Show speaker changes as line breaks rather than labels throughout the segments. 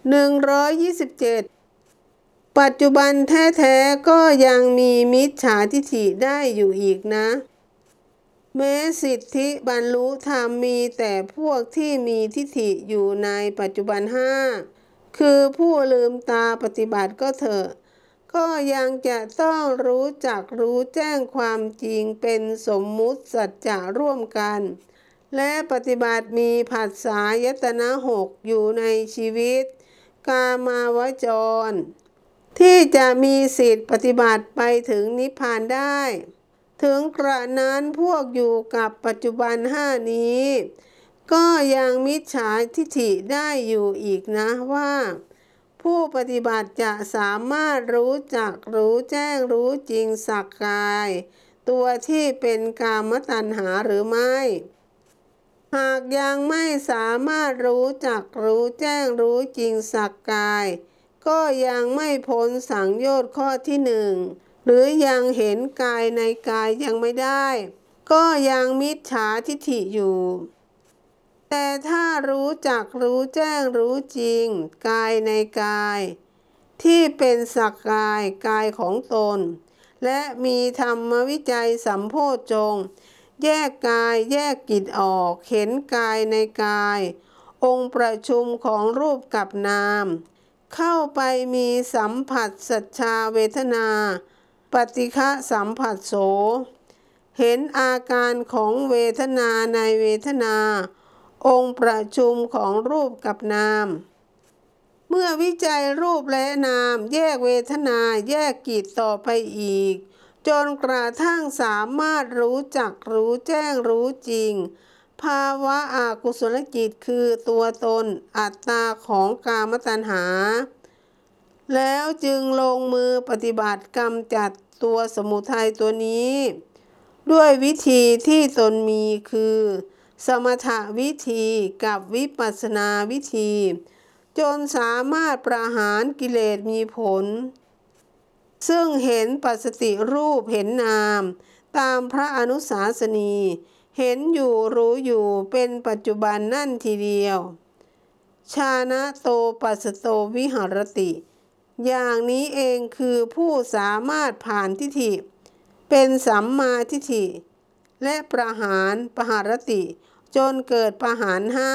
127 ปัจจุบันแท้ๆก็ยังมีมิจฉาทิฐิได้อยู่อีกนะ แม้สิทธิบรรลุธรรมมีแต่พวกที่มีทิฐิอยู่ในปัจจุบันห้าคือผู้ลืมตาปฏิบัติก็เถอะ ก็ยังจะต้องรู้จักรู้แจ้งความจริงเป็นสมมุติสัจจะร่วมกัน และปฏิบัติมีผัสสะยตนะหกอยู่ในชีวิต กามาวจร ที่จะมีสิทธิปฏิบัติไปถึงนิพพานได้ ถึงกระนั้นพวกอยู่กับปัจจุบันห้านี้ ก็ยังมิจฉาทิฐิได้อยู่อีกนะว่า ผู้ปฏิบัติจะสามารถรู้จักรู้แจ้งรู้จริงสักกาย ตัวที่เป็นกามตัณหาหรือไม่ หากยังไม่สามารถรู้จักรู้แจ้งรู้จริงสักกาย ก็ยังไม่พ้นสังโยชน์ข้อที่หนึ่งหรือยังเห็นกายในกายยังไม่ได้ ก็ยังมิจฉาทิฐิอยู่ แต่ถ้ารู้จักรู้แจ้งรู้จริง กายในกาย ที่เป็นสักกายกายของตน และมีธรรมวิจัยสัมโพชฌงค์ แยกกายแยกกิจออก เห็นกายในกาย องค์ประชุมของรูปกับนาม เข้าไปมีสัมผัสสัจชาเวทนา ปฏิฆะสัมผัสโส เห็นอาการของเวทนาในเวทนา องค์ประชุมของรูปกับนาม เมื่อวิจัยรูปและนาม แยกเวทนาแยกกิจต่อไปอีก จนกระทั่งสามารถรู้จักรู้แจ้งรู้จริง ภาวะอากุศลจิตคือตัวตนอัตตาของกามตัณหา แล้วจึงลงมือปฏิบัติกรรมจัดตัวสมุทัยตัวนี้ ด้วยวิธีที่ตนมีคือ สมถะวิธีกับวิปัสสนาวิธี จนสามารถประหารกิเลสมีผล ซึ่งเห็นปัสสติรูปเห็นนาม ตามพระอนุสาสนี เห็นอยู่รู้อยู่เป็นปัจจุบันนั่นทีเดียว ชานะโตปัสสโตวิหรติ อย่างนี้เองคือผู้สามารถผ่านทิฏฐิ เป็นสัมมาทิฏฐิ และประหารปหารติ จนเกิดประหารห้า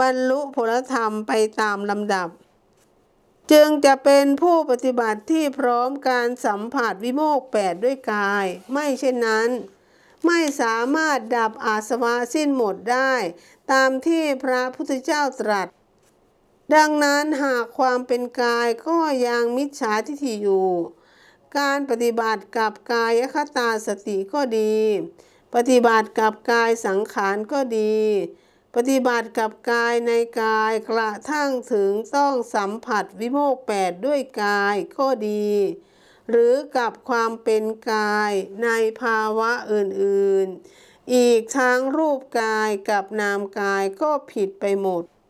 บรรลุผลธรรมไปตามลำดับ จึงจะเป็นผู้ปฏิบัติที่พร้อมการสัมผัสวิโมกข์แปดด้วยกาย ไม่เช่นนั้น ไม่สามารถดับอาสวะสิ้นหมดได้ ตามที่พระพุทธเจ้าตรัส ดังนั้นหากความเป็นกายก็ยังมิจฉาทิฏฐิอยู่ การปฏิบัติกับกายคตาสติก็ดี ปฏิบัติกับกายสังขารก็ดี ปฏิบัติกับกายในกายกระทั่งถึงต้องสัมผัสวิโมกข์แปดด้วยกายก็ดี หรือกับความเป็นกายในภาวะอื่นๆ อีกทั้งรูปกายกับนามกายก็ผิดไปหมด